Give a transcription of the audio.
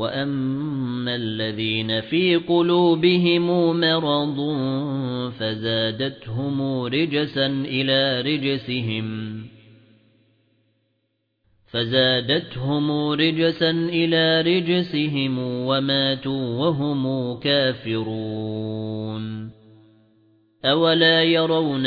وَأَمَّا الَّذِينَ فِي قُلُوبِهِم مَّرَضٌ فَزَادَتْهُمْ رِجْسًا إِلَى رِجْسِهِمْ فَزَادَتْهُمْ رِجْسًا إِلَى رِجْسِهِمْ وَمَاتُوا وَهُمْ كَافِرُونَ أَوَلَا يَرَوْنَ